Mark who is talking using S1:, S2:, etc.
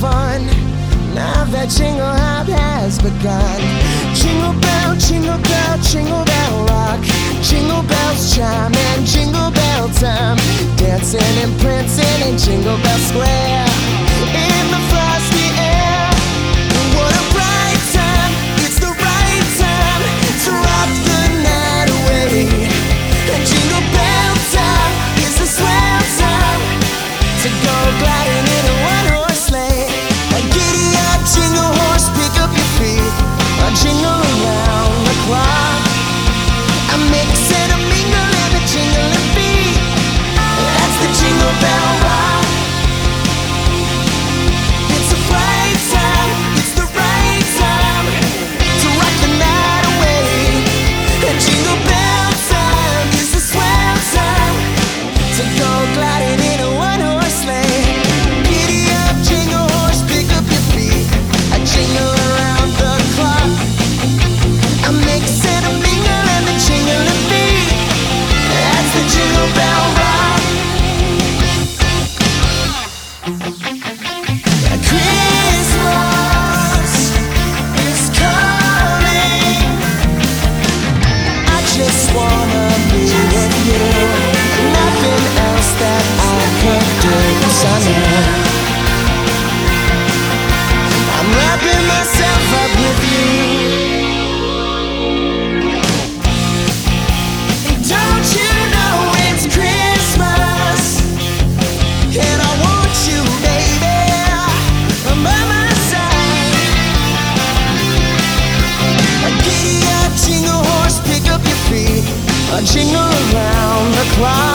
S1: fun. Now that jingle hop has begun. Jingle bell, jingle bell, jingle bell rock. Jingle bells chime and jingle bell time. Dancing and prancing in Jingle Bell Square. you Nothing else that I could do. 'Cause I know I'm wrapping myself up with you Don't you know it's Christmas And I want you baby by my side A jingle horse, pick up your feet A jingle climb